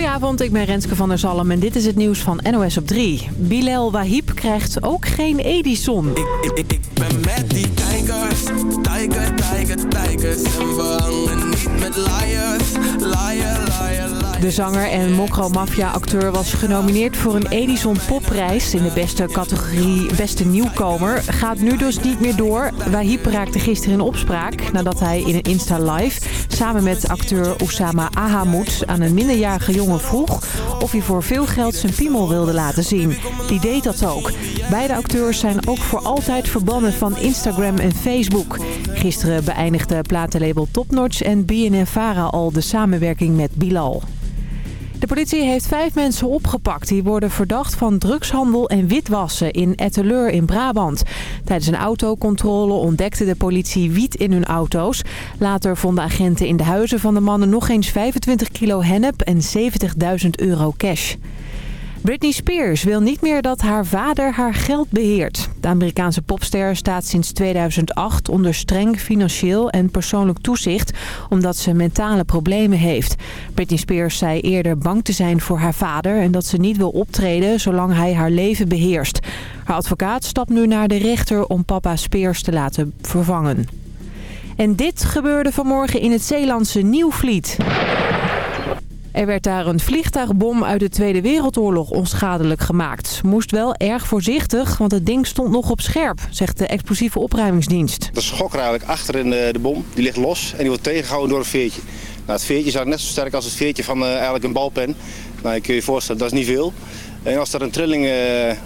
Goedenavond, ik ben Renske van der Zalm en dit is het nieuws van NOS op 3. Bilal Wahib krijgt ook geen Edison. Ik, ik, ik, ben met die niet met. De zanger en Mokro Mafia-acteur was genomineerd voor een Edison Popprijs... in de beste categorie Beste Nieuwkomer. Gaat nu dus niet meer door. Wahib raakte gisteren in opspraak nadat hij in een Insta-live... samen met acteur Oussama Ahamoud aan een minderjarige jongen vroeg... of hij voor veel geld zijn piemel wilde laten zien. Die deed dat ook. Beide acteurs zijn ook voor altijd verbannen van Instagram en Facebook. Gisteren beëindigde platenlabel Topnotch en BNN-Vara al de samenwerking met Bilal. De politie heeft vijf mensen opgepakt. Die worden verdacht van drugshandel en witwassen in Etteleur in Brabant. Tijdens een autocontrole ontdekte de politie wiet in hun auto's. Later vonden agenten in de huizen van de mannen nog eens 25 kilo hennep en 70.000 euro cash. Britney Spears wil niet meer dat haar vader haar geld beheert. De Amerikaanse popster staat sinds 2008 onder streng financieel en persoonlijk toezicht... omdat ze mentale problemen heeft. Britney Spears zei eerder bang te zijn voor haar vader... en dat ze niet wil optreden zolang hij haar leven beheerst. Haar advocaat stapt nu naar de rechter om papa Spears te laten vervangen. En dit gebeurde vanmorgen in het Zeelandse Nieuwvliet. Er werd daar een vliegtuigbom uit de Tweede Wereldoorlog onschadelijk gemaakt. Moest wel erg voorzichtig, want het ding stond nog op scherp, zegt de explosieve opruimingsdienst. De schok eigenlijk achter in de, de bom. Die ligt los en die wordt tegengehouden door een veertje. Nou, het veertje is eigenlijk net zo sterk als het veertje van uh, eigenlijk een balpen. Nou, je kun je voorstellen, dat is niet veel. En als er een trilling uh,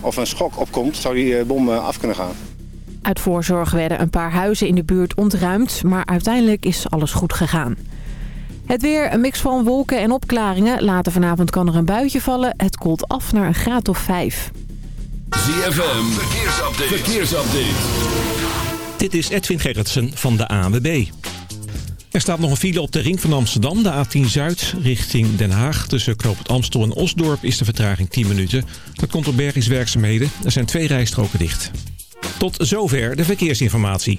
of een schok opkomt, zou die uh, bom af kunnen gaan. Uit voorzorg werden een paar huizen in de buurt ontruimd, maar uiteindelijk is alles goed gegaan. Het weer, een mix van wolken en opklaringen. Later vanavond kan er een buitje vallen. Het koelt af naar een graad of 5. ZFM, verkeersupdate. verkeersupdate. Dit is Edwin Gerritsen van de ANWB. Er staat nog een file op de ring van Amsterdam, de A10 Zuid, richting Den Haag. Tussen Knoop Amstel en Osdorp is de vertraging 10 minuten. Dat komt door bergingswerkzaamheden. Er zijn twee rijstroken dicht. Tot zover de verkeersinformatie.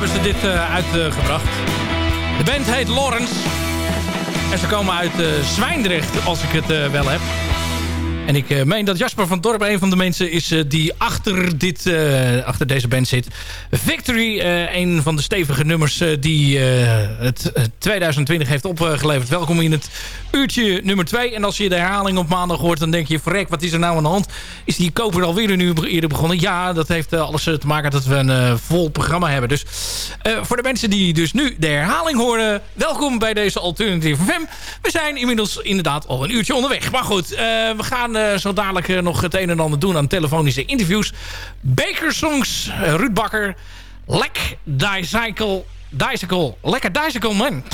Hebben ze dit uitgebracht. De band heet Lawrence. En ze komen uit Zwijndrecht, als ik het wel heb. En ik uh, meen dat Jasper van Dorp een van de mensen is uh, die achter, dit, uh, achter deze band zit. Victory, een van de stevige nummers die het 2020 heeft opgeleverd. Welkom in het uurtje nummer 2. En als je de herhaling op maandag hoort, dan denk je... verrek, wat is er nou aan de hand? Is die koper alweer een uur eerder begonnen? Ja, dat heeft alles te maken dat we een vol programma hebben. Dus voor de mensen die dus nu de herhaling horen... welkom bij deze Alternative FM. We zijn inmiddels inderdaad al een uurtje onderweg. Maar goed, we gaan zo dadelijk uh, nog het een en ander doen aan telefonische interviews. Bakersongs, uh, Ruud Bakker, Lek, Dicycle, Dicycle, Lekker Dicycle Man.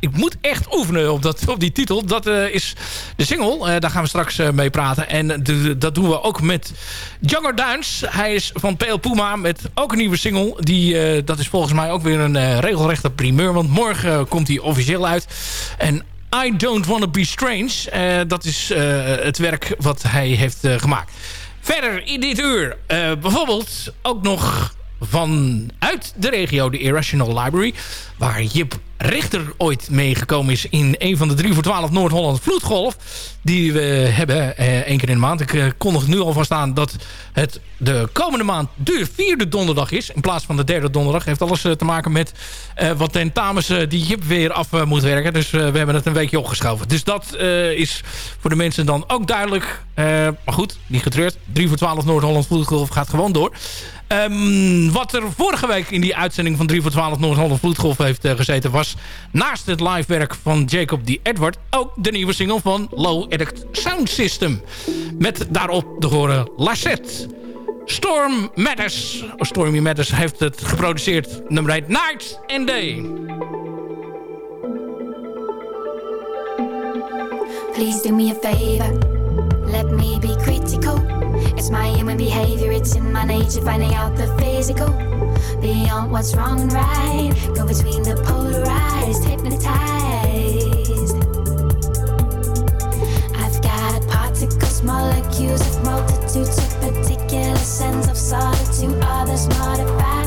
Ik moet echt oefenen op, dat, op die titel. Dat is de single. daar gaan we straks mee praten. En de, dat doen we ook met Younger Duins. Hij is van PL Puma met ook een nieuwe single. Die, dat is volgens mij ook weer een regelrechte primeur. Want morgen komt hij officieel uit. En I Don't Wanna Be Strange. Uh, dat is uh, het werk wat hij heeft uh, gemaakt. Verder in dit uur bijvoorbeeld ook nog vanuit de regio de Irrational Library. Waar Jip Richter ooit meegekomen is in een van de 3 voor 12 Noord-Holland Vloedgolf. Die we hebben eh, één keer in de maand. Ik eh, kondig nu alvast aan dat het de komende maand de vierde donderdag is. In plaats van de derde donderdag. Heeft alles eh, te maken met wat tentamens die Jip weer af moet werken. Dus we hebben het een weekje opgeschoven. Dus dat is voor de mensen dan ook duidelijk. maar goed, niet getreurd. 3 voor 12 Noord-Holland Vloedgolf gaat gewoon door. Um, wat er vorige week in die uitzending van 3 voor 12 Noord-Holland Vloedgolf heeft gezeten... was naast het live werk van Jacob D. Edward... ook de nieuwe single van Low Edit Sound System. Met daarop de horen Lachette. Storm Matters, Stormy Matters heeft het geproduceerd. Nummer 1 Night and Day. Please do me a favor. Let me be critical. It's my human behavior, it's in my nature, finding out the physical. Beyond what's wrong and right. Go between the polarized, hypnotized. I've got particles, molecules of multitudes of particular sense of solitude. Others modify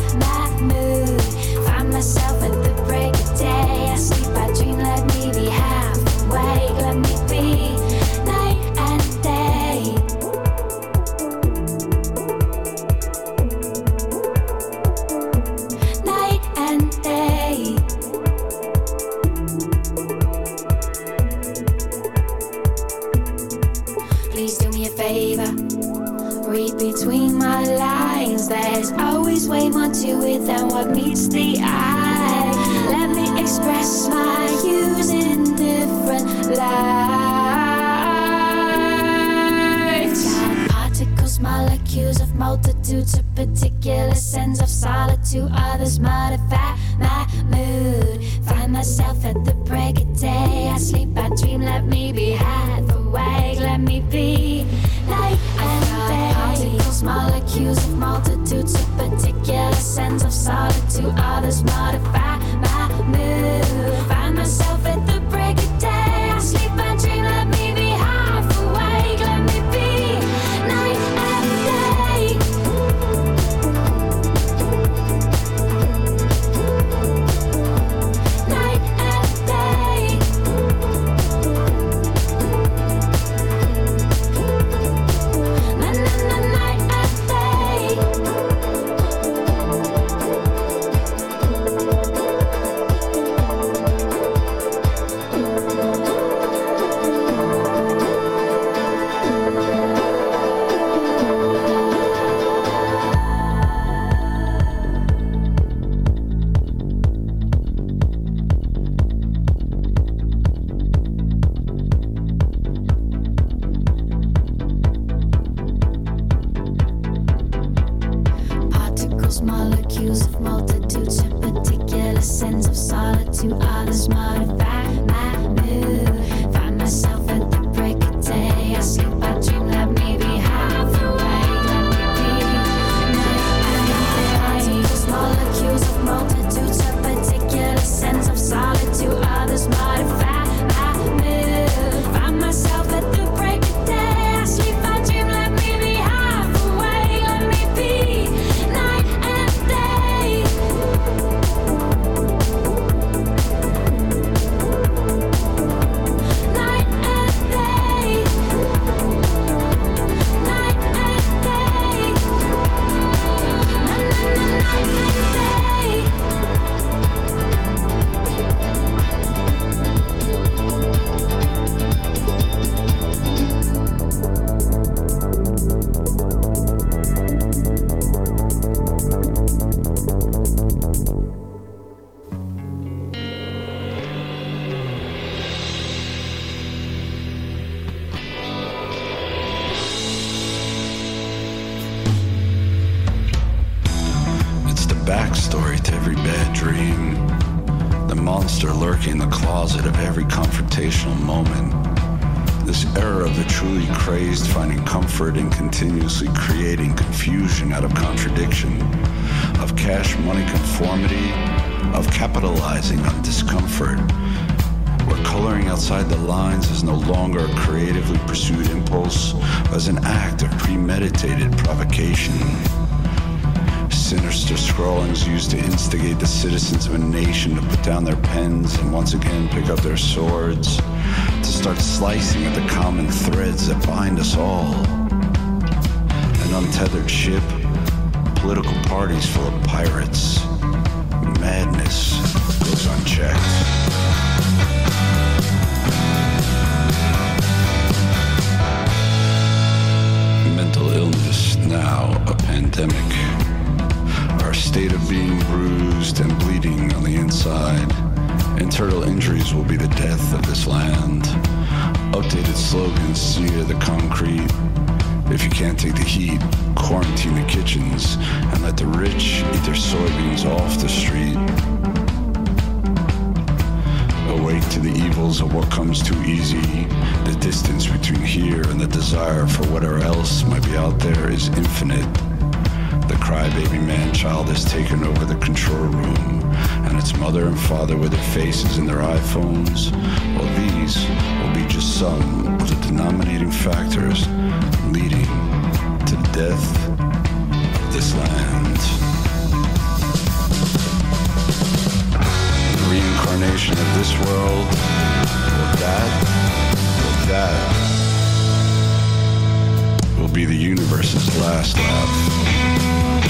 than what meets the eye. Let me express my views in different lights. Particles, molecules of multitudes, of particular sense of solitude. Others modify my mood. Find myself at the break of day. I sleep, I dream. Let me be half awake. Let me be day. Molecules of multitudes, of particular sense of solitude. Others modify my mood. Crazed finding comfort in continuously creating confusion out of contradiction, of cash money conformity, of capitalizing on discomfort, where coloring outside the lines is no longer a creatively pursued impulse, but as an act of premeditated provocation. Sinister scrawlings used to instigate the citizens of a nation to put down their pens and once again pick up their swords, to start slicing at the common threads that bind us all. An untethered ship, political parties full of pirates, madness goes unchecked. mental illness, now a pandemic. State of being bruised and bleeding on the inside. Internal injuries will be the death of this land. Updated slogans sear the concrete. If you can't take the heat, quarantine the kitchens and let the rich eat their soybeans off the street. Awake to the evils of what comes too easy. The distance between here and the desire for whatever else might be out there is infinite. Crybaby man-child has taken over the control room, and its mother and father with their faces in their iPhones. Well, these will be just some of the denominating factors leading to the death of this land. The reincarnation of this world, or that, or that, will be the universe's last laugh.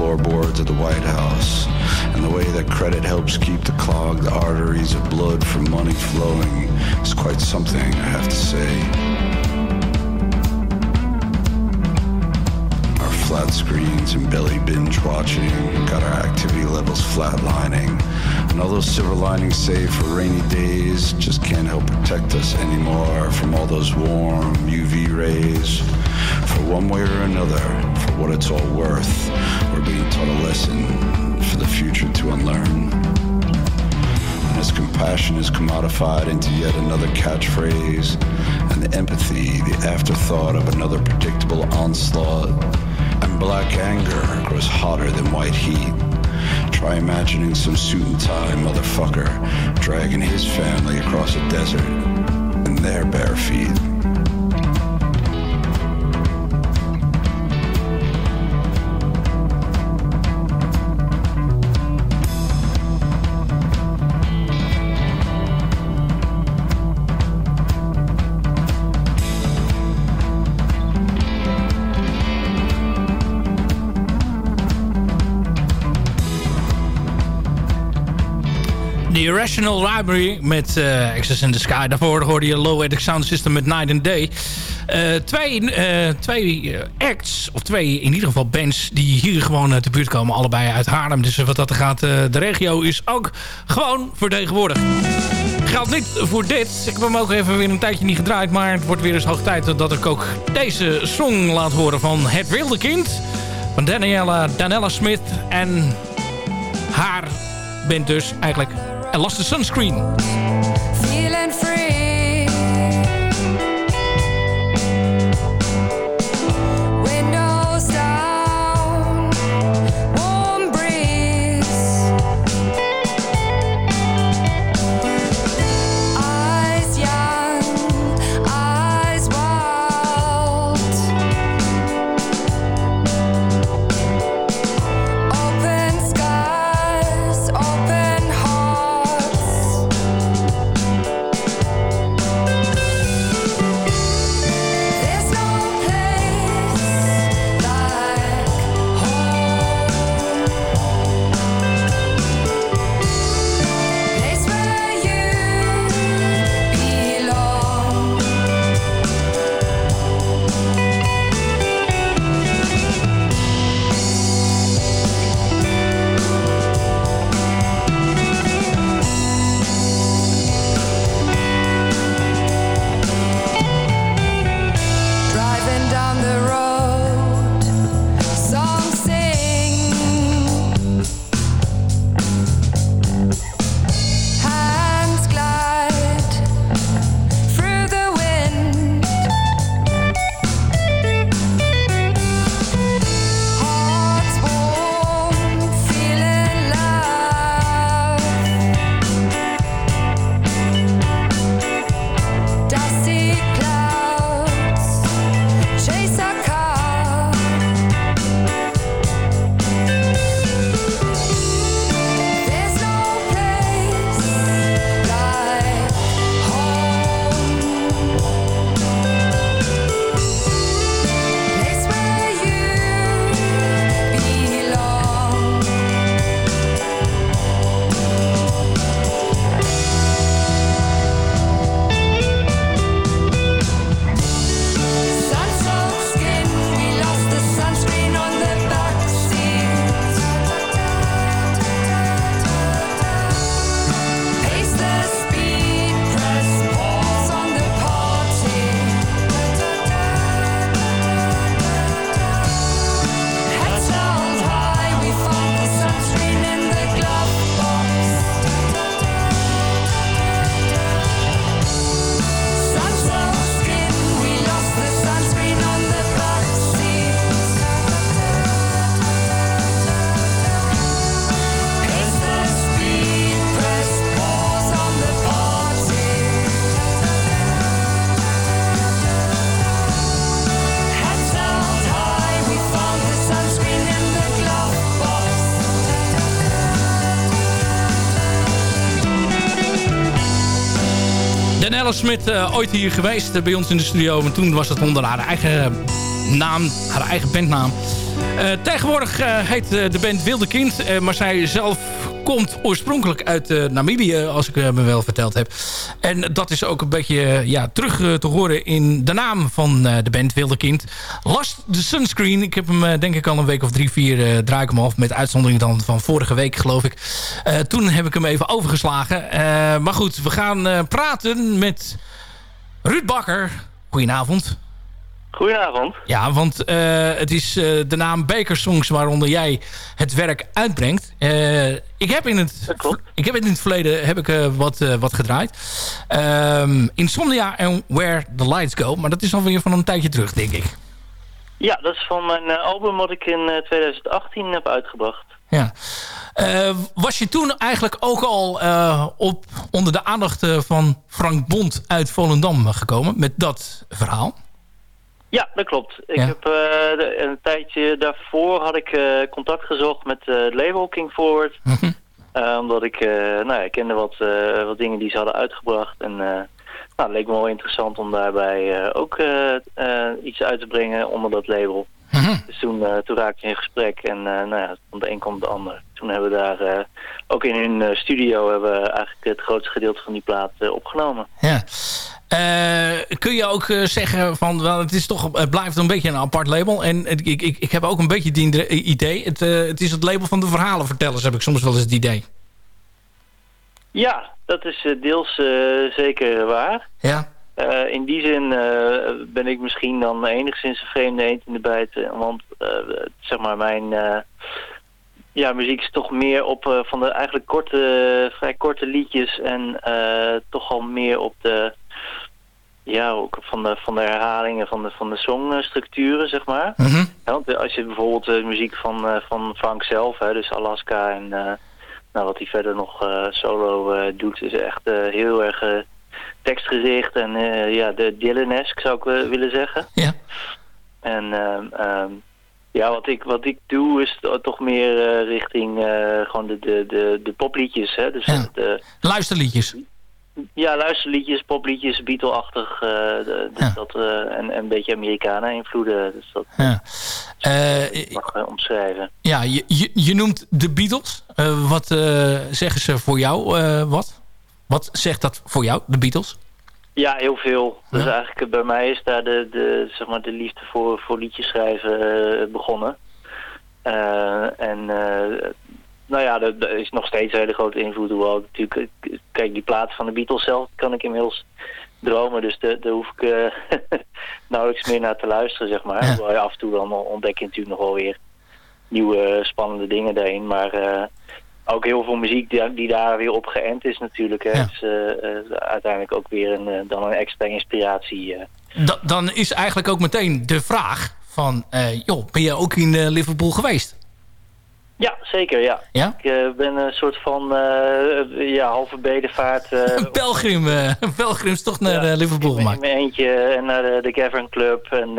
floorboards of the White House. And the way that credit helps keep the clogged arteries of blood from money flowing is quite something, I have to say. Our flat screens and belly binge watching got our activity levels flatlining. And although silver linings save for rainy days, just can't help protect us anymore from all those warm UV rays. For one way or another, for what it's all worth, being taught a lesson for the future to unlearn. And as compassion is commodified into yet another catchphrase, and the empathy, the afterthought of another predictable onslaught, and black anger grows hotter than white heat. Try imagining some suit and tie motherfucker dragging his family across a desert in their bare feet. Irrational Library met uh, Access in the Sky. Daarvoor hoorde je Low Edic Sound System met Night and Day. Uh, twee uh, twee acts, of twee in ieder geval bands... die hier gewoon uit de buurt komen. Allebei uit Haarlem. Dus wat dat gaat, de regio is ook gewoon vertegenwoordigd. Geldt niet voor dit. Ik heb hem ook even weer een tijdje niet gedraaid. Maar het wordt weer eens hoog tijd dat ik ook deze song laat horen van Het Wilde Kind. Van Daniela, Danella Smith. En haar band dus eigenlijk... En Lost the Sunscreen. Aerosmith uh, ooit hier geweest uh, bij ons in de studio. En toen was het onder haar eigen naam, haar eigen bandnaam. Tegenwoordig heet de band Wilde Kind. maar zij zelf komt oorspronkelijk uit Namibië, als ik me wel verteld heb. En dat is ook een beetje ja, terug te horen in de naam van de band Wilde Kind. Last the Sunscreen. Ik heb hem denk ik al een week of drie, vier draai ik hem af. Met uitzondering dan van vorige week, geloof ik. toen heb ik hem even overgeslagen. maar goed, we gaan praten met Ruud Bakker. Goedenavond. Goedenavond. Ja, want uh, het is uh, de naam Baker Songs waaronder jij het werk uitbrengt. Uh, ik, heb in het, ik heb in het verleden heb ik, wat, wat gedraaid. Um, Insomnia en Where the Lights Go. Maar dat is alweer van een tijdje terug, denk ik. Ja, dat is van mijn album wat ik in 2018 heb uitgebracht. Ja. was je toen eigenlijk ook al op, onder de aandacht van Frank Bond uit Volendam gekomen met dat verhaal? Ja, dat klopt. Ik heb uh, een tijdje daarvoor had ik uh, contact gezocht met uh, het label King Forward. Mm omdat ik, nou ja, ik kende wat, wat dingen die ze hadden uitgebracht. En nou, het leek me wel interessant om daarbij ook iets uit te brengen onder dat label. Mm -hmm. Dus toen, toen raakte je in gesprek en nou ja, van de een komt de ander. Toen hebben we daar, ook in hun studio, hebben we eigenlijk het grootste gedeelte van die plaat opgenomen. Ja. Uh, kun je ook uh, zeggen van, wel, het is toch, het blijft een beetje een apart label. En ik, ik, ik heb ook een beetje die idee. Het, uh, het is het label van de verhalenvertellers, heb ik soms wel eens het idee. Ja, dat is deels zeker waar. Ja. in die zin ben ik misschien dan enigszins een vreemde eend in de bijt. Want zeg maar mijn ja, muziek is toch meer op van de eigenlijk korte, vrij korte liedjes. En toch al meer op de ja, ook van de, van de herhalingen van de, van de songstructuren, zeg maar. Mm -hmm. ja, want als je bijvoorbeeld de muziek van, uh, van Frank zelf, hè, dus Alaska en uh, nou, wat hij verder nog uh, solo doet, is echt heel erg tekstgericht en ja, de Dylan-esque zou ik willen zeggen. Ja. En um, ja, wat ik, wat ik doe is toch meer richting gewoon de, de, de, de popliedjes. Hè? Dus ja. de, Luisterliedjes. Ja, luisterliedjes, popliedjes, Beatle-achtig. Uh, dus ja. dat, uh, en, en een beetje Americana-invloeden. Dus dat ja. uh, mag omschrijven. Ja, je, je, je, noemt de Beatles. wat zeggen ze voor jou? wat? Wat zegt dat voor jou, de Beatles? Ja, heel veel. Ja. Dus eigenlijk bij mij is daar de, de, zeg maar de liefde voor, voor liedjes schrijven begonnen. en nou ja, dat, is nog steeds een hele grote invloed. Hoewel natuurlijk, kijk, die plaat van de Beatles zelf kan ik inmiddels dromen. Dus daar hoef ik uh, nauwelijks meer naar te luisteren, zeg maar. Ja. Hoewel af en toe dan ontdek je natuurlijk nog wel weer nieuwe spannende dingen daarin. Maar uh, ook heel veel muziek die, die, daar weer op geënt is natuurlijk. Hè. Ja. Dus uh, uiteindelijk ook weer een, dan een extra inspiratie. Da dan is eigenlijk ook meteen de vraag van... joh, ben je ook in Liverpool geweest? Ja, zeker, ja. ja? Ik uh, ben een soort van uh, ja, halve bedevaart. Uh, een pelgrim, een pelgrimstocht naar ja, Liverpool gemaakt. Mijn eentje en naar de, de Gavern Club en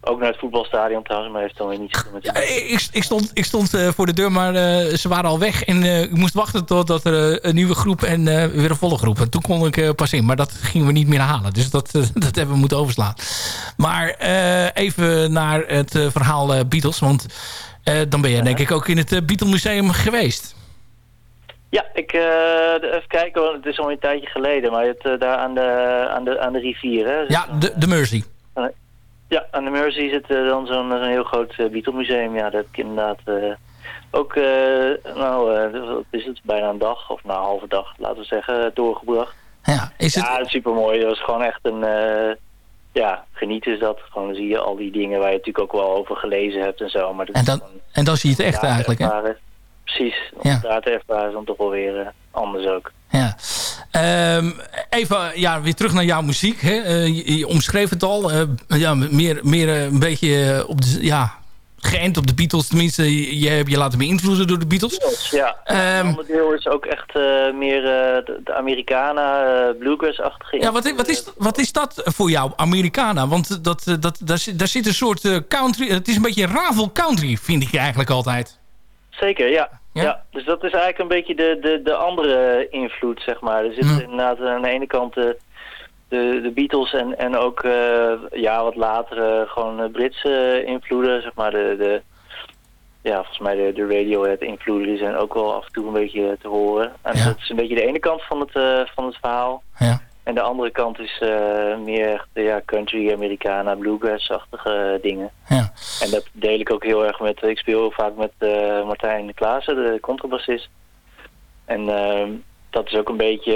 ook naar het voetbalstadion trouwens, maar heeft dan weer niet zo met ja, ik, ik stond, ik stond voor de deur, maar ze waren al weg en ik moest wachten totdat er een nieuwe groep en weer een volle groep. En toen kon ik pas in, maar dat gingen we niet meer halen. Dus dat, dat hebben we moeten overslaan. Maar even naar het verhaal Beatles, want... Uh, dan ben je denk ik ook in het uh, Beatle Museum geweest. Ja, ik, uh, even kijken, want het is al een tijdje geleden, maar het, daar aan de, aan, de, aan de rivier. Hè, ja, de, de Mersey. ja, aan de Mersey zit dan zo'n zo heel groot Beatle Museum. Ja, dat heb ik inderdaad ook, nou, wat is het, bijna een dag, of nou, een halve dag, laten we zeggen, doorgebracht. Ja, is het... ja super mooi. Dat was gewoon echt een ja, genieten is dat. Gewoon zie je al die dingen waar je natuurlijk ook wel over gelezen hebt en zo. Maar en, dan, en dan zie je het echt eigenlijk, hè? Precies. Om ja. daar te ervaren is dan toch wel weer uh, anders ook. Ja. Um, even ja, weer terug naar jouw muziek. Hè? Uh, je, je, omschreef het al. Uh, ja, meer, meer een beetje op de, ja, geënt op de Beatles. Tenminste, je hebt je laten beïnvloeden door de Beatles. Ja, um, een deel is ook echt uh, meer uh, de, de Americana, uh, bluegrass-achtige. Ja, wat, wat, is, wat is dat voor jou, Americana? Want dat, dat, daar, daar zit een soort country... Het is een beetje ravel country, vind ik eigenlijk altijd. Zeker, ja. ja. ja. dus dat is eigenlijk een beetje de, de, de andere invloed, zeg maar. Er zit mm. inderdaad aan de ene kant... de, de Beatles en, en ook eh, ja, wat latere gewoon eh, Britse invloeden, zeg maar de, de ja, volgens mij de, de Radiohead invloeden die zijn ook wel af en toe een beetje te horen. En dat is een beetje de ene kant van het, eh, van het verhaal. Ja. En de andere kant is eh, meer echt, ja, country, Americana, bluegrass-achtige dingen. Ja. En dat deel ik ook heel erg met, ik speel heel vaak met eh, Martijn Klaassen, de contrabassist. En ehm, dat is ook een beetje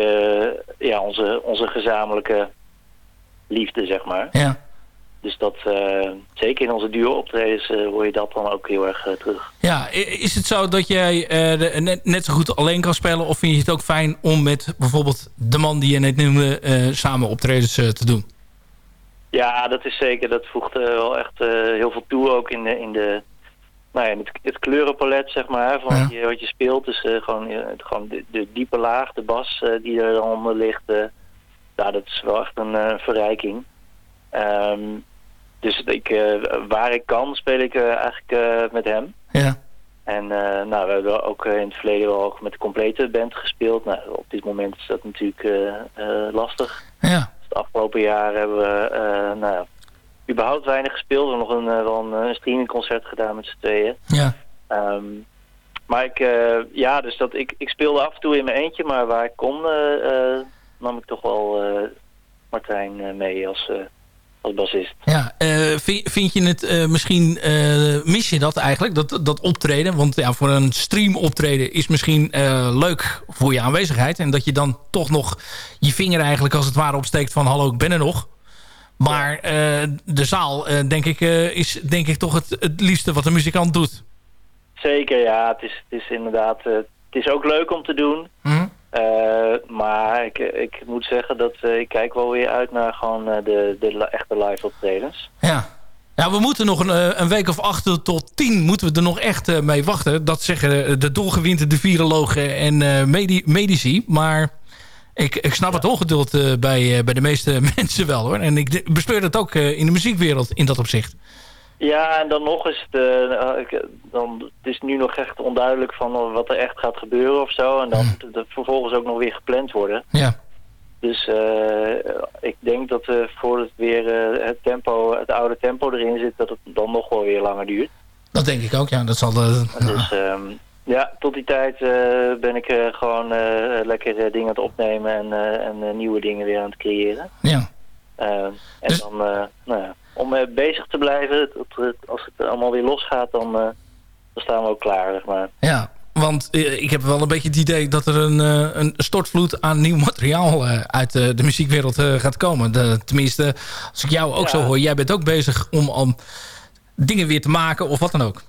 eh, ja, onze, onze gezamenlijke liefde, zeg maar. Ja. Dus dat, eh, zeker in onze duo optredens eh, hoor je dat dan ook heel erg terug. Ja, is het zo dat jij de- net, net zo goed alleen kan spelen... of vind je het ook fijn om met bijvoorbeeld de man die je net noemde... samen optredens te doen? Ja, dat is zeker. Dat voegt wel echt heel veel toe ook in de, in de nou ja, het, het kleurenpalet, zeg maar, van Ja. wat, je, wat je speelt. Dus gewoon, het- gewoon de, de diepe laag, de bas eh, die er dan onder ligt. ja, dat is wel echt een verrijking. Ehm, dus ik, waar ik kan, speel ik eigenlijk met hem. Ja. En nou, we hebben ook in het verleden wel ook met de complete band gespeeld. Nou, op dit moment is dat natuurlijk lastig. Ja. Het afgelopen jaar hebben we eh, nou, überhaupt weinig gespeeld. We hebben nog een, eh, wel een, een streamingconcert gedaan met z'n tweeën. Ja. Ehm, maar ik, eh, ja, dus dat, ik, ik speelde af en toe in mijn eentje, maar waar ik kon, eh, eh, nam ik toch wel eh, Martijn eh, mee als, eh, als bassist. Ja, eh, vind, vind je het eh, misschien, eh, mis je dat eigenlijk, dat, dat optreden? Want ja, voor een stream optreden is misschien eh, leuk voor je aanwezigheid. En dat je dan toch nog je vinger eigenlijk als het ware opsteekt van hallo, ik ben er nog. Maar eh, de zaal, eh, denk ik, eh, is denk ik toch het, het liefste wat de muzikant doet. Zeker, ja, het is, het is inderdaad, het is ook leuk om te doen. Hm? Eh, maar ik, ik moet zeggen dat ik kijk wel weer uit naar gewoon de, de echte live optredens. Ja. Ja, we moeten nog een, een week of acht tot tien moeten we er nog echt mee wachten. Dat zeggen de doorgewinterde virologen en medi medici. Maar ik, ik snap het ongeduld eh, bij, eh, bij de meeste mensen wel hoor. En ik bespeur dat ook eh, in de muziekwereld in dat opzicht. Ja, en dan nog is het, ik- dan, het is nu nog echt onduidelijk van wat er echt gaat gebeuren of zo. En dan moet het er vervolgens ook nog weer gepland worden. Ja. Dus ik denk dat eh voordat het weer het tempo, het oude tempo erin zit, dat het dan nog wel weer langer duurt. Dat denk ik ook, ja. Dat zal de, Dus ehm, ja, tot die tijd eh, ben ik eh, gewoon eh, lekker dingen aan het opnemen en, en nieuwe dingen weer aan het creëren. ja. En dan, eh, nou ja, om bezig te blijven, als het allemaal weer losgaat, dan, dan staan we ook klaar, zeg maar. Ja, want ik heb wel een beetje het idee dat er een, een stortvloed aan nieuw materiaal uit de muziekwereld gaat komen. De, tenminste, als ik jou ook Ja. zo hoor, jij bent ook bezig om, om dingen weer te maken of wat dan ook.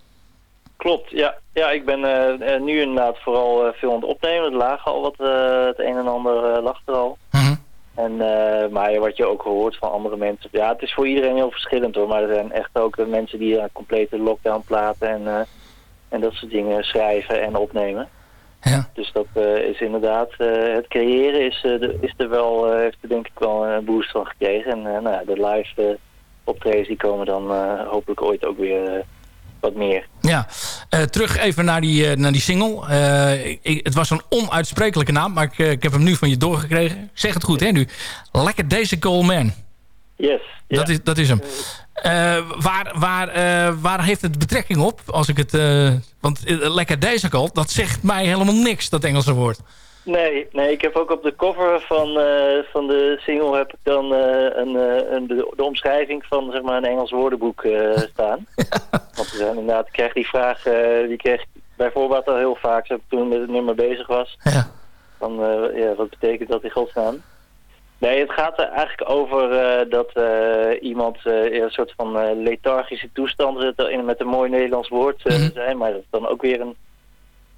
Klopt, ja. Ja, ik ben eh, eh, nu inderdaad vooral eh, veel aan het opnemen. Het lag al wat, het een en ander lag er al. Mhm. En, maar wat je ook hoort van andere mensen, ja, het is voor iedereen heel verschillend hoor. Maar er zijn echt ook mensen die complete lockdown platen en, en dat soort dingen schrijven en opnemen. Ja. Dus dat is inderdaad, het creëren is, de- is er wel, heeft er denk ik wel een boost van gekregen. En nou, de live optredens die komen dan hopelijk ooit ook weer wat meer. Ja, Eh, terug even naar die, eh, naar die single. Eh, ik- het was een onuitsprekelijke naam, maar ik, ik heb hem nu van je doorgekregen. Zeg het goed, hè, nu. Lekker deze Coleman. Yes. Dat, is, dat is hem. Waar, waar, waar heeft het betrekking op? Als ik het, want lekker deze dat zegt mij helemaal niks, dat Engelse woord. Nee, nee, ik heb ook op de cover van, eh, van de single heb ik dan eh, een, eh, een, de, de omschrijving van zeg maar, een Engels woordenboek eh, staan. Want we zijn inderdaad, ik krijg die vraag, die kreeg ik bijvoorbeeld al heel vaak zo toen ik met het nummer bezig was. Ja. Van, ja, wat betekent dat in godsnaam? Nee, het gaat er eigenlijk over dat iemand in een soort van lethargische toestand zit, in, met een mooi Nederlands woord eh, zijn, maar dat is dan ook weer een,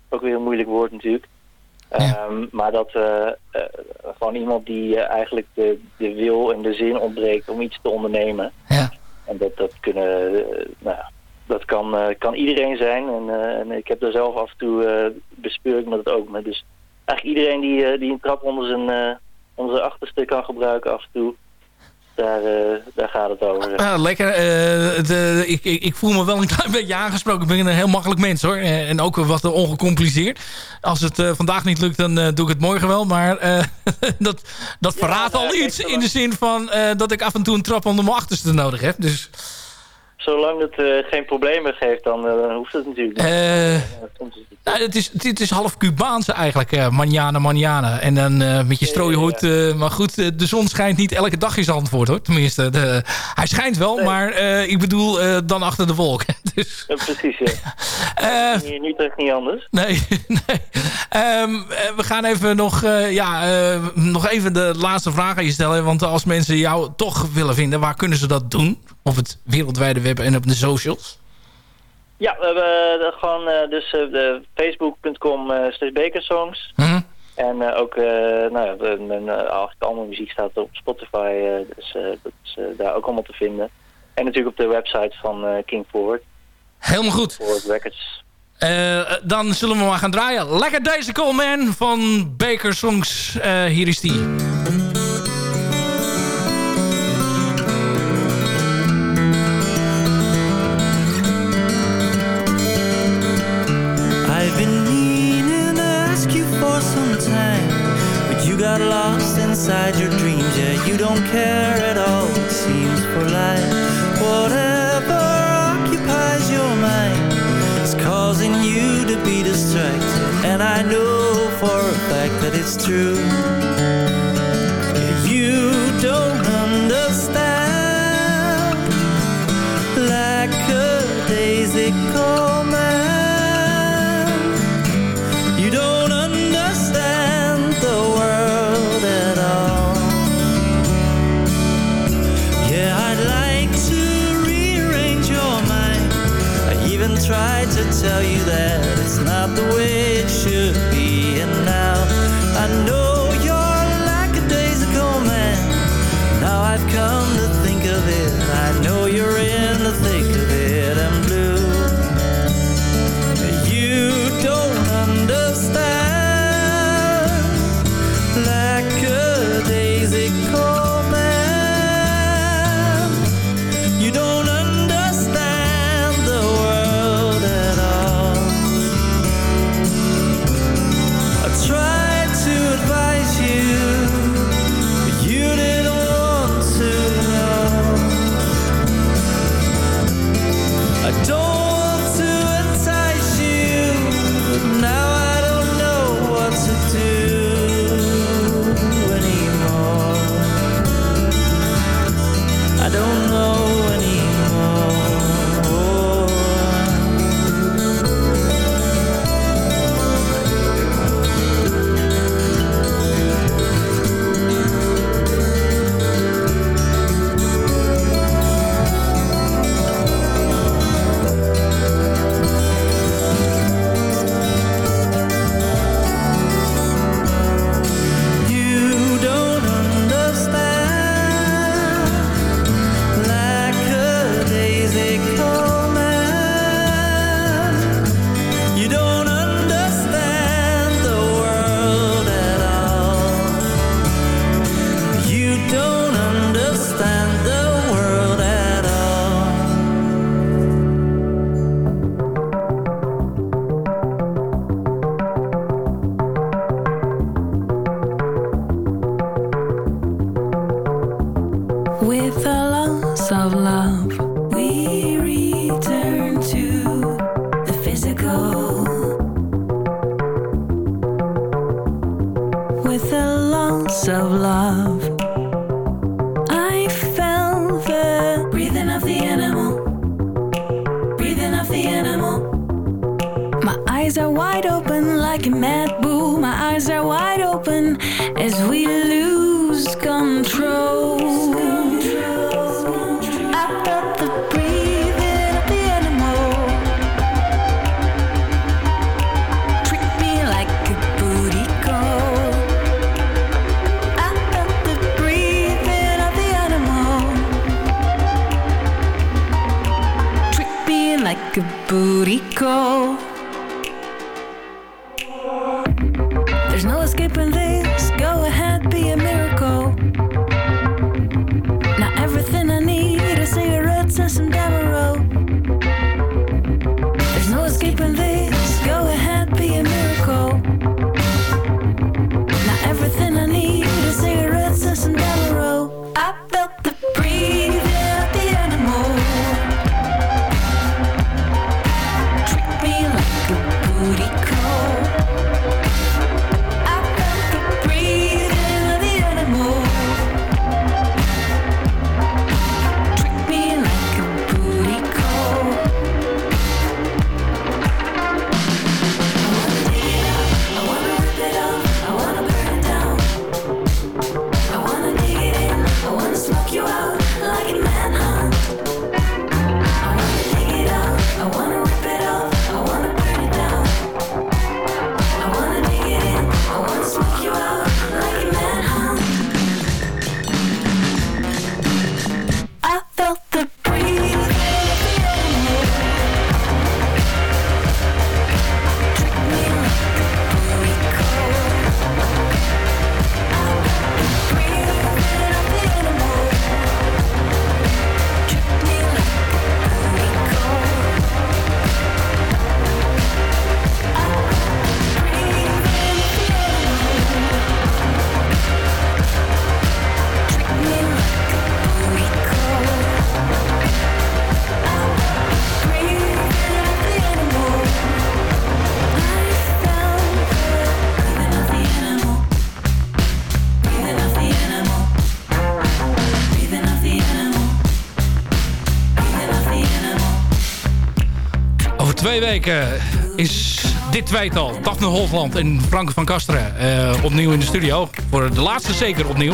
ook weer een moeilijk woord natuurlijk. Ehm, maar dat eh, eh, gewoon iemand die eh, eigenlijk de, de wil en de zin ontbreekt om iets te ondernemen. Ja. En dat, dat kunnen, nou dat kan, kan iedereen zijn. En, en ik heb daar zelf af en toe, bespeur ik me dat ook. Maar dus eigenlijk iedereen die, die een trap onder zijn, onder zijn achterste kan gebruiken af en toe. Daar, eh, daar gaat het over. Ah, lekker. Eh, de, ik, ik, ik voel me wel een klein beetje aangesproken. Ik ben een heel makkelijk mens hoor. Eh, En ook wat ongecompliceerd. Als het vandaag niet lukt, dan doe ik het morgen wel. Maar dat, dat verraadt al iets in de zin van dat ik af en toe een trap onder mijn achterste nodig heb. Dus Zolang het eh, geen problemen geeft, dan, eh, hoeft het natuurlijk niet. Eh, het- nou, het, is, het is half Cubaanse eigenlijk. manjana, manjana. En dan met je strooihoed. maar goed, de zon schijnt niet elke dag in zijn antwoord hoor. Tenminste, de, hij schijnt wel. Maar ik bedoel dan achter de wolk. dus, Ja, precies, ja. Hier nu echt niet anders. Nee, nee. Ehm, eh, we gaan even nog, ja, nog even de laatste vraag aan je stellen. Want als mensen jou toch willen vinden, waar kunnen ze dat doen? Op het wereldwijde web en op de socials? Ja, we hebben eh, gewoon eh, dus eh, facebook.com slash bakersongs. Hm? En ook, nou ja, mijn, eigenlijk al mijn muziek staat op Spotify. dus dat is daar ook allemaal te vinden. En natuurlijk op de website van King Forward. Helemaal goed. Forward Records. Dan zullen we maar gaan draaien. Lekker deze Coleman van Baker Songs. Hier is die. Like a booty call. Twee weken is dit tweetal, Daphne Holland en Frank van Kasteren, uh, opnieuw in de studio. Voor de laatste zeker opnieuw.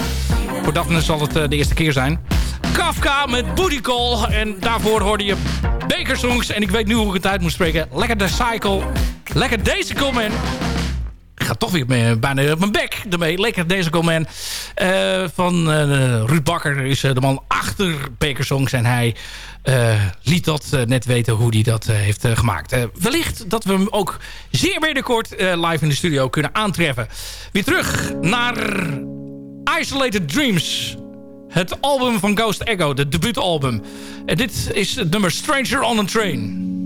Voor Daphne zal het uh, de eerste keer zijn. Kafka met Booty Call. En daarvoor hoorde je Bakersongs. En ik weet nu hoe ik het uit moet spreken. Lekker de Cycle. Lekker deze man. Ik ga toch weer bijna op mijn bek ermee. Lekker deze man. Uh, van uh, Ruud Bakker is de man achter Bakersongs. En hij liet dat net weten hoe hij dat heeft gemaakt. wellicht dat we hem ook zeer binnenkort live in de studio kunnen aantreffen. Weer terug naar Isolated Dreams. Het album van Ghost Echo, de debuutalbum. En dit is het nummer Stranger on a Train.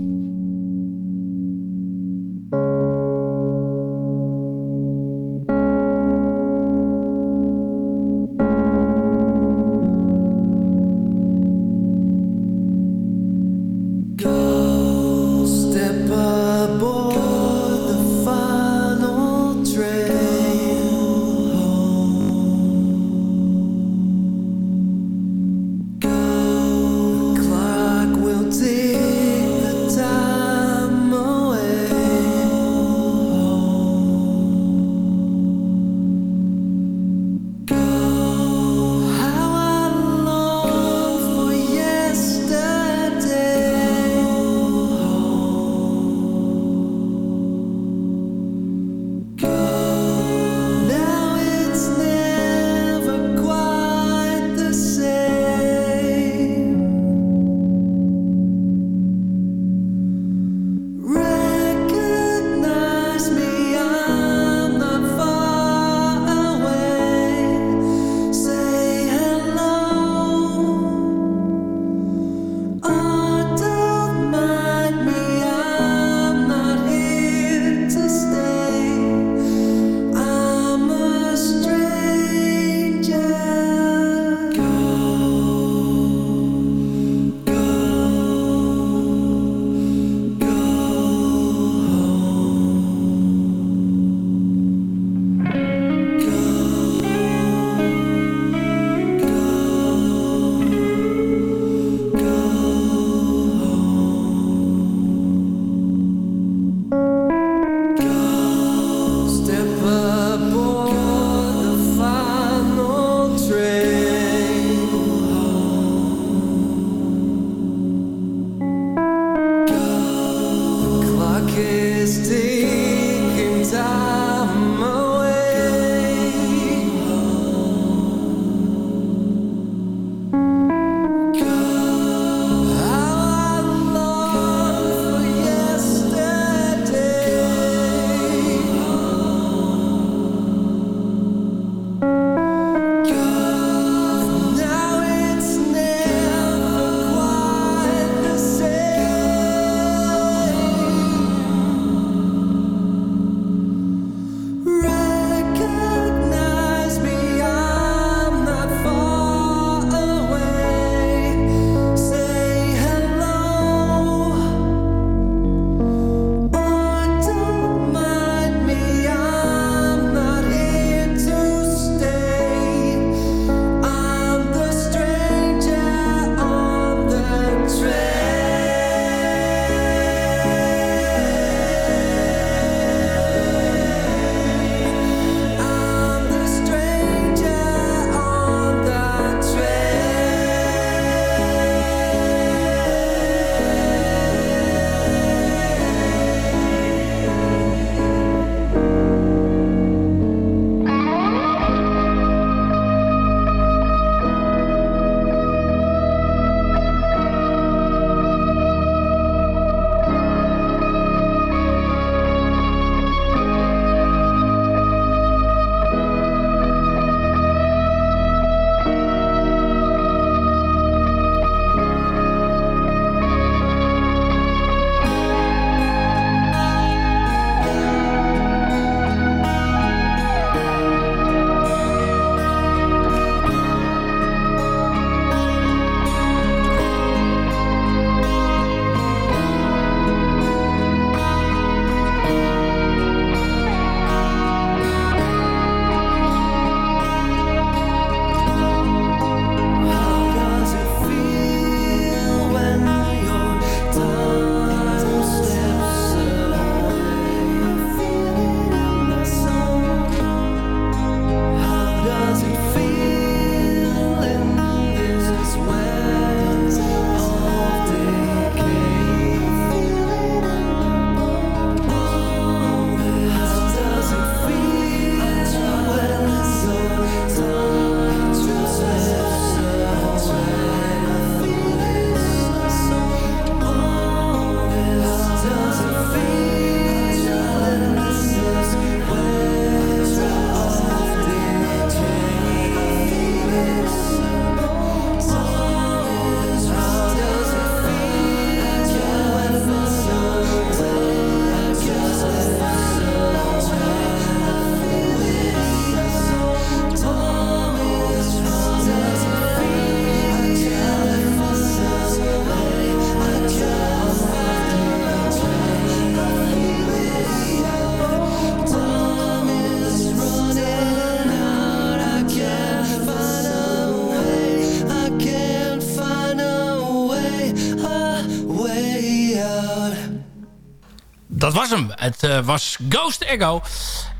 Was hem. Het eh, was Ghost Echo.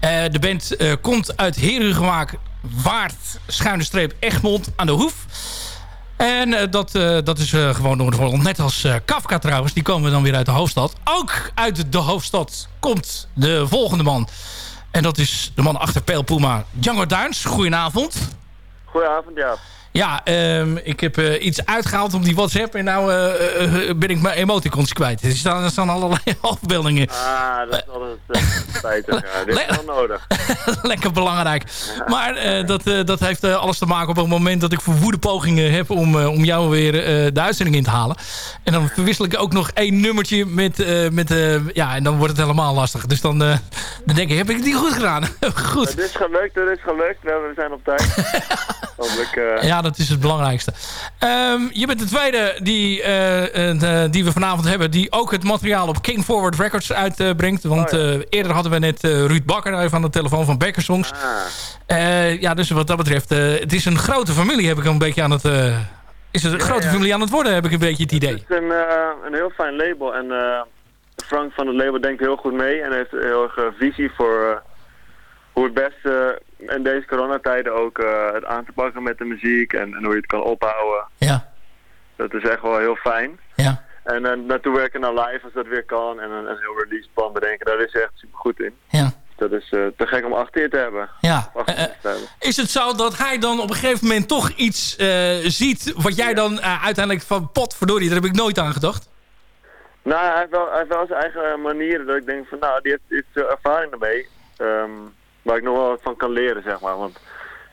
Eh, de band eh, komt uit Herugewaak, Waard, schuine streep Egmond aan de Hoef. En dat, dat is gewoon Noord-Holland. Net als Kafka trouwens. Die komen dan weer uit de hoofdstad. Ook uit de hoofdstad komt de volgende man. En dat is de man achter Peel Puma, Django Duins. Goedenavond. Goedenavond, ja. Ja, ehm, ik heb eh, iets uitgehaald op die WhatsApp en nou eh, eh, ben ik mijn emoticons kwijt. Er staan, er staan allerlei afbeeldingen. Ah, dat is altijd spijtig. Ja. Dit is wel nodig. Lekker belangrijk. Maar dat, dat heeft alles te maken op het moment dat ik verwoede pogingen heb om, om jou weer de uitzending in te halen. En dan verwissel ik ook nog één nummertje met, met ja, en dan wordt het helemaal lastig. Dus dan, dan denk ik, heb ik het niet goed gedaan? goed. Het is gelukt, het is gelukt. We we zijn op tijd. Hopelijk, Ja, dat is het belangrijkste. Ehm, je bent de tweede die, eh, eh, die we vanavond hebben... die ook het materiaal op King Forward Records uitbrengt. Want Oh, eh, eerder hadden we net Ruud Bakker even aan de telefoon van Bakker Songs. Ah. Ja, dus wat dat betreft... het is een grote familie, heb ik een beetje aan het... is het een grote ja. familie aan het worden, heb ik een beetje het idee. Het is een, een heel fijn label. En Frank van het label denkt heel goed mee. En heeft heel erg visie voor hoe het beste in deze coronatijden ook eh, het aan te pakken met de muziek. En, en hoe je het kan opbouwen. Ja. Dat is echt wel heel fijn. Ja. En eh, naartoe werken naar live als dat weer kan. En een, een heel release plan bedenken. Daar is hij echt super goed in. Ja. Dat is eh, te gek om achter te hebben. Ja. Eh, te hebben. Is het zo dat hij dan op een gegeven moment toch iets eh, ziet... wat jij dan eh, uiteindelijk van potverdorie, daar heb ik nooit aan gedacht? Nou, hij heeft, wel, hij heeft wel zijn eigen manieren dat ik denk van, nou, die heeft, die heeft veel ervaring ermee. ehm, waar ik nog wel wat van kan leren, zeg maar. Want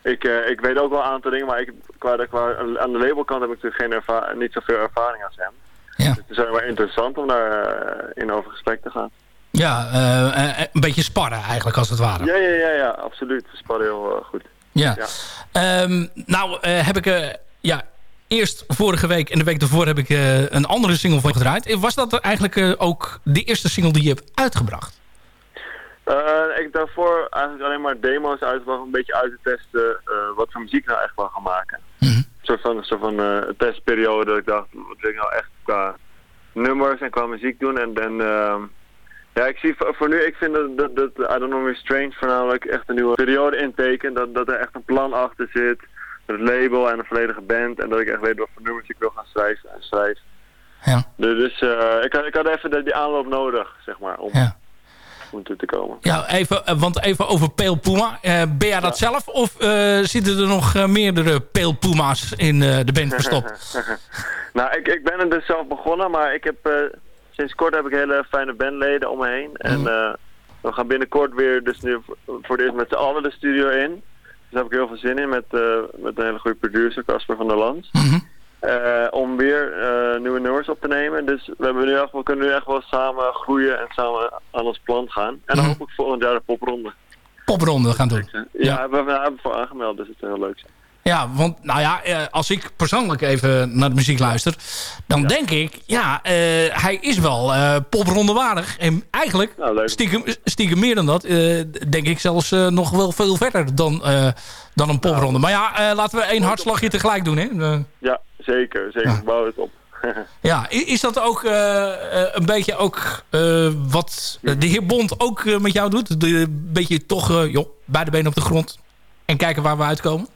ik, eh, ik weet ook wel een aantal dingen, maar ik, qua, qua, aan de labelkant heb ik natuurlijk geen niet zoveel ervaring als hem. Ja. Dus het is wel interessant om daar eh, in over gesprek te gaan. Ja, eh, een beetje sparren eigenlijk, als het ware. Ja, ja, ja, ja, absoluut. We spannen heel goed. Ja. Ja. Ehm, nou, heb ik... ja, eerst vorige week en de week daarvoor heb ik een andere single van je gedraaid. Was dat eigenlijk ook de eerste single die je hebt uitgebracht? Eh, ik daarvoor eigenlijk alleen maar demo's uitgebracht om een beetje uit te testen eh, wat voor muziek nou echt wil gaan maken. Een soort van, een soort van eh, testperiode dat ik dacht, wat wil ik nou echt qua nummers en qua muziek doen. En, en ehm, ja, ik zie voor, voor nu, ik vind dat, dat, dat I Don't Know Me Strange voornamelijk echt een nieuwe periode intekent. Dat, dat er echt een plan achter zit, met het label en een volledige band. En dat ik echt weet wat voor nummers ik wil gaan schrijven. En schrijven. Ja. Dus eh, ik, had, ik had even die aanloop nodig, zeg maar, om, Ja. Om toe te komen. Ja, even, eh, want even over Peel Puma. Eh, ben jij dat zelf of eh, zitten er nog meerdere Peel Puma's in de band verstopt? nou, ik, ik ben er dus zelf begonnen, maar ik heb, sinds kort heb ik hele fijne bandleden om me heen. En eh, we gaan binnenkort weer dus nu voor- het eerst met z'n allen de studio in. Dus daar heb ik heel veel zin in met, met een hele goede producer, Casper van der Land. Eh, om weer eh, nieuwe nummers op te nemen. Dus we, hebben nu echt, we kunnen nu echt wel samen groeien en samen aan ons plan gaan. En dan hoop ik volgend jaar de popronde. Popronde gaan doen. Ja, we hebben we hebben voor aangemeld, dus het is heel leuk. Ja, want nou ja, eh, als ik persoonlijk even naar de muziek luister... dan denk ik, ja, eh, hij is wel eh popronde waardig. En eigenlijk, stiekem, stiekem meer dan dat... eh, denk ik zelfs eh, nog wel veel verder dan, eh, dan een popronde. Maar ja, eh, laten we één hartslagje tegelijk doen, hè? Eh, Ja, zeker. Zeker. Ja. Bouw het op. ja, is dat ook eh, eh, een beetje ook eh, wat de heer Bond ook eh, met jou doet? Een beetje toch, eh, joh, beide benen op de grond en kijken waar we uitkomen?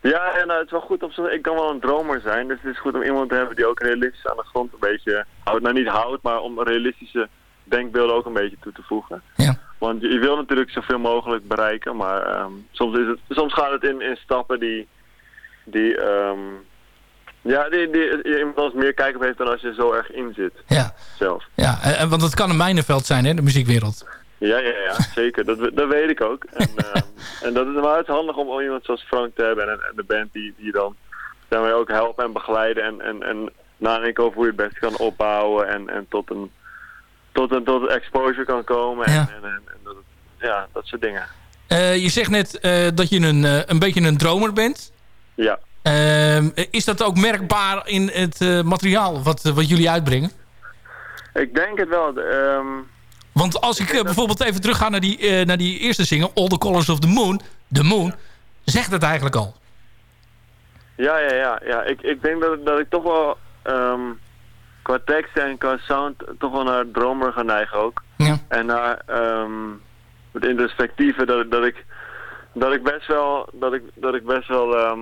Ja, en nou, het is wel goed op zich. Ik kan wel een dromer zijn, dus het is goed om iemand te hebben die ook realistisch aan de grond een beetje houdt. Nou, niet houdt, maar om realistische denkbeelden ook een beetje toe te voegen. Ja. Want je, je wil natuurlijk zoveel mogelijk bereiken, maar ehm, soms, is het, soms gaat het in, in stappen die, die, ehm, ja, die, die iemand als meer kijk op heeft dan als je zo erg in zit. Ja. Zelf. Ja, want het kan een mijnenveld zijn, hè, de muziekwereld. Ja, ja, ja, zeker. Dat, dat weet ik ook. En, ehm, en dat is, maar het is handig om, om iemand zoals Frank te hebben en, en de band die, die dan daarmee ook helpen en begeleiden en, en, en nadenken over hoe je het best kan opbouwen en, en tot een tot een tot exposure kan komen en, Ja. en, en, en dat, ja, dat soort dingen. Eh, je zegt net eh, dat je een, eh, een beetje een dromer bent. Ja. Ehm, is dat ook merkbaar in het materiaal wat, wat jullie uitbrengen? Ik denk het wel. ehm, Want als ik eh, bijvoorbeeld even terugga naar die, eh, naar die eerste single... All the Colors of the Moon, The Moon, zegt het eigenlijk al. Ja, ja, ja. ja. Ik, ik denk dat, dat ik toch wel ehm, qua tekst en qua sound toch wel naar dromer ga neigen ook. Ja. En naar ehm, het introspectieve dat, dat ik dat ik best wel dat ik dat ik best wel ehm,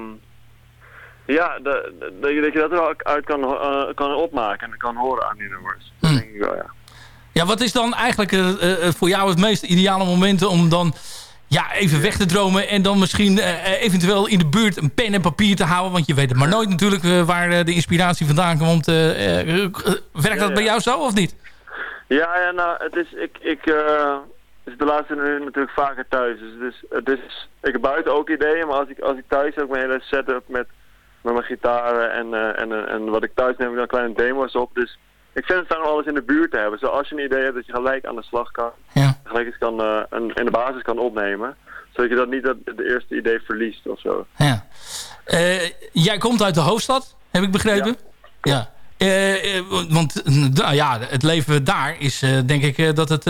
ja dat, dat, je, dat je dat er wel uit kan, eh, kan opmaken en kan horen aan die nummers. Dat denk ik wel, ja. Ja, wat is dan eigenlijk eh, eh, voor jou het meest ideale moment om dan ja, even weg te dromen... en dan misschien eh, eventueel in de buurt een pen en papier te houden? Want je weet het maar nooit natuurlijk eh, waar eh, de inspiratie vandaan komt. eh, eh, eh, werkt dat bij jou zo of niet? Ja, ja nou, het is, ik, ik eh, is de laatste nu natuurlijk vaker thuis. Dus is, ik heb buiten ook ideeën, maar als ik, als ik thuis heb mijn hele setup met, met mijn gitaren en, eh, en, eh, en wat ik thuis neem, ik dan kleine demo's op. Dus ik vind het fijn om alles in de buurt te hebben. Zoals je een idee hebt dat je gelijk aan de slag kan. Ja. Gelijk eens kan, eh, een, in de basis kan opnemen. Zodat je dat niet dat de eerste idee verliest of zo. Ja. Eh, jij komt uit de hoofdstad, heb ik begrepen? Ja. Eh, want nou ja, het leven daar is denk ik dat het,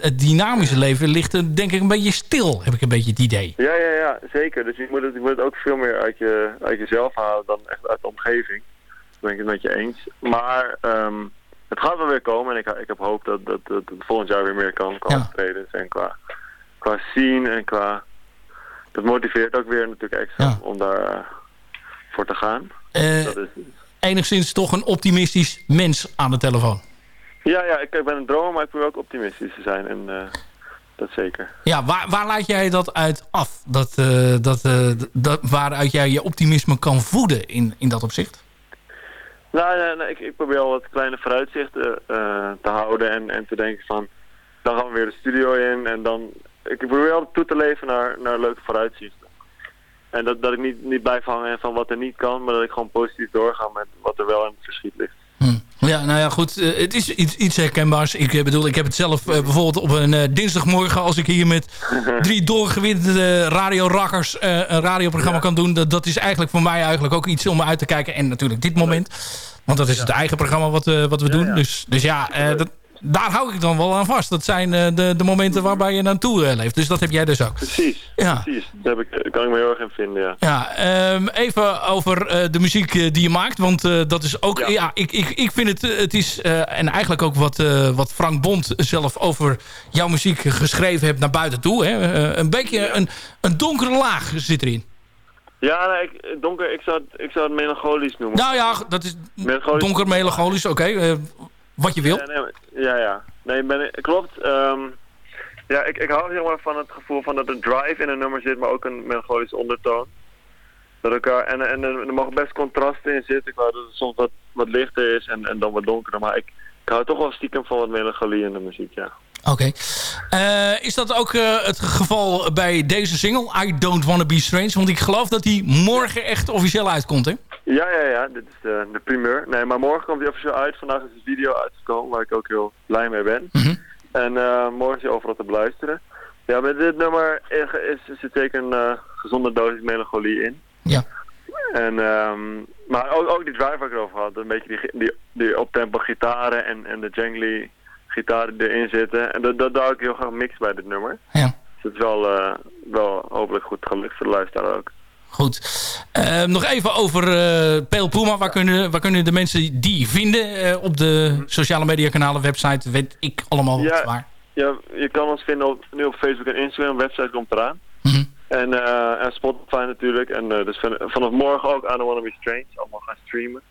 het dynamische leven ligt denk ik een beetje stil, heb ik een beetje het idee. Ja, ja, ja, zeker. Dus je moet het, je moet het ook veel meer uit, je, uit jezelf halen dan echt uit de omgeving. Dat ben ik het met je eens. Maar ehm, het gaat wel weer komen en ik, ik heb hoop dat, dat, dat het volgend jaar weer meer kan qua optredens en qua, qua scene en qua... Dat motiveert ook weer natuurlijk extra om daar eh, voor te gaan. Eh, dat is, enigszins toch een optimistisch mens aan de telefoon. ja, ja, ik, ik ben een dromer, maar ik probeer ook optimistisch te zijn en eh, dat zeker. Ja, waar, waar laat jij dat uit af? Dat, dat, dat, waaruit jij je optimisme kan voeden in, in dat opzicht? Nou, nee, nee, ik, ik probeer al wat kleine vooruitzichten eh, te houden en, en te denken van, dan gaan we weer de studio in en dan, ik probeer altijd toe te leven naar, naar leuke vooruitzichten. En dat, dat ik niet, niet blijf van wat er niet kan, maar dat ik gewoon positief doorga met wat er wel in het verschiet ligt. Ja, nou ja, goed. eh, het is iets, iets herkenbaars. Ik eh, bedoel, ik heb het zelf eh, bijvoorbeeld op een dinsdagmorgen... als ik hier met drie doorgewinterde radiorakkers een radioprogramma kan doen... Dat, dat is eigenlijk voor mij eigenlijk ook iets om uit te kijken. En natuurlijk dit moment. Want dat is het eigen programma wat, wat we doen. Dus, dus ja, dat, daar hou ik dan wel aan vast. Dat zijn eh, de, de momenten waarbij je naartoe eh, leeft. Dus dat heb jij dus ook. Precies, Ja. precies. Daar heb ik, kan ik me heel erg in vinden, ja. Ja, ehm, even over eh, de muziek die je maakt. Want dat is ook... Ja, ik, ik, ik vind het... het is, en eigenlijk ook wat, wat Frank Bond zelf over jouw muziek geschreven heeft naar buiten toe. Hè? Een beetje een, een donkere laag zit erin. Ja, nee, ik, donker, ik zou, het, ik zou het melancholisch noemen. Nou ja, dat is donker melancholisch. Oké, wat je wil. Ja, nee, ja, ja. Nee, ben, klopt. ehm, ja, ik, ik hou heel erg van het gevoel van dat er drive in een nummer zit, maar ook een melancholische ondertoon. Dat elkaar, en, en, er mogen best contrasten in zitten. Ik wou dat het soms wat, wat lichter is en, en dan wat donkerder. Maar ik, ik hou toch wel stiekem van wat melancholie in de muziek, ja. Oké. Eh, is dat ook eh, het geval bij deze single, I Don't Wanna Be Strange? Want ik geloof dat die morgen echt officieel uitkomt, hè? Ja, ja, ja. Dit is de, de primeur. Nee, maar morgen komt die officieel uit. Vandaag is de video uitgekomen, waar ik ook heel blij mee ben. En eh, morgen is hij overal te beluisteren. Ja, met dit nummer is, is, zit zeker een eh, gezonde dosis melancholie in. Ja. En, ehm, maar ook, ook die drive waar ik het over had. Een beetje die, die, die optempo gitaren en, en de jangly gitaren die erin zitten. En dat, dat zou ik heel graag mix bij dit nummer. Ja. Dus het is wel, eh, wel hopelijk goed gelukt voor de luisteraar ook. Goed. Eh, nog even over eh Pale Puma. Waar kunnen, waar kunnen de mensen die vinden eh, op de sociale media kanalen, website, weet ik allemaal wat Ja. waar. Ja, je kan ons vinden op, nu op Facebook en Instagram. website komt eraan. Mhm. En, eh, en Spotify natuurlijk. En dus van- vanaf morgen ook I Don't Wanna Be Strange. Allemaal gaan streamen.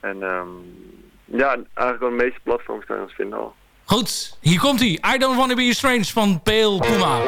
En ehm, ja, eigenlijk wel de meeste platforms kan je ons vinden al. Goed, hier komt hij. I Don't Wanna Be Strange van Pale Puma.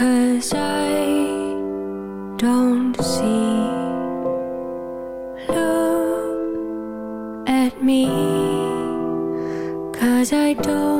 Cause I don't see. Look at me. Cause I don't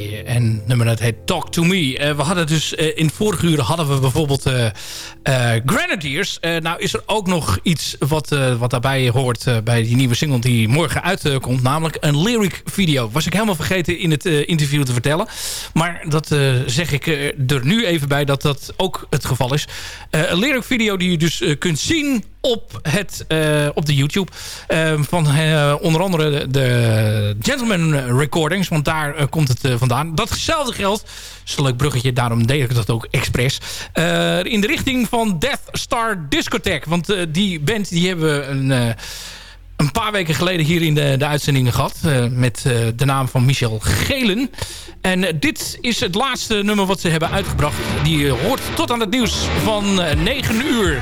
Nummer dat heet Talk To Me. Uh, we hadden dus uh, in vorige uur hadden we bijvoorbeeld uh, Grenadiers. nou is er ook nog iets wat, wat daarbij hoort bij die nieuwe single die morgen uitkomt. namelijk een lyric video. Was ik helemaal vergeten in het interview te vertellen. Maar dat zeg ik er nu even bij dat dat ook het geval is. een lyric video die je dus kunt zien op, het, uh, op de YouTube. Uh, van uh, onder andere de Gentleman Recordings. Want daar komt het vandaan. Datzelfde geldt. Dat is een leuk bruggetje. Daarom deed ik dat ook expres. in de richting van Death Star Discotheque. Want die band die hebben een een paar weken geleden hier in de, de uitzendingen gehad. Met de naam van Michel Gelen. En dit is het laatste nummer wat ze hebben uitgebracht. Die hoort tot aan het nieuws van 9 uur.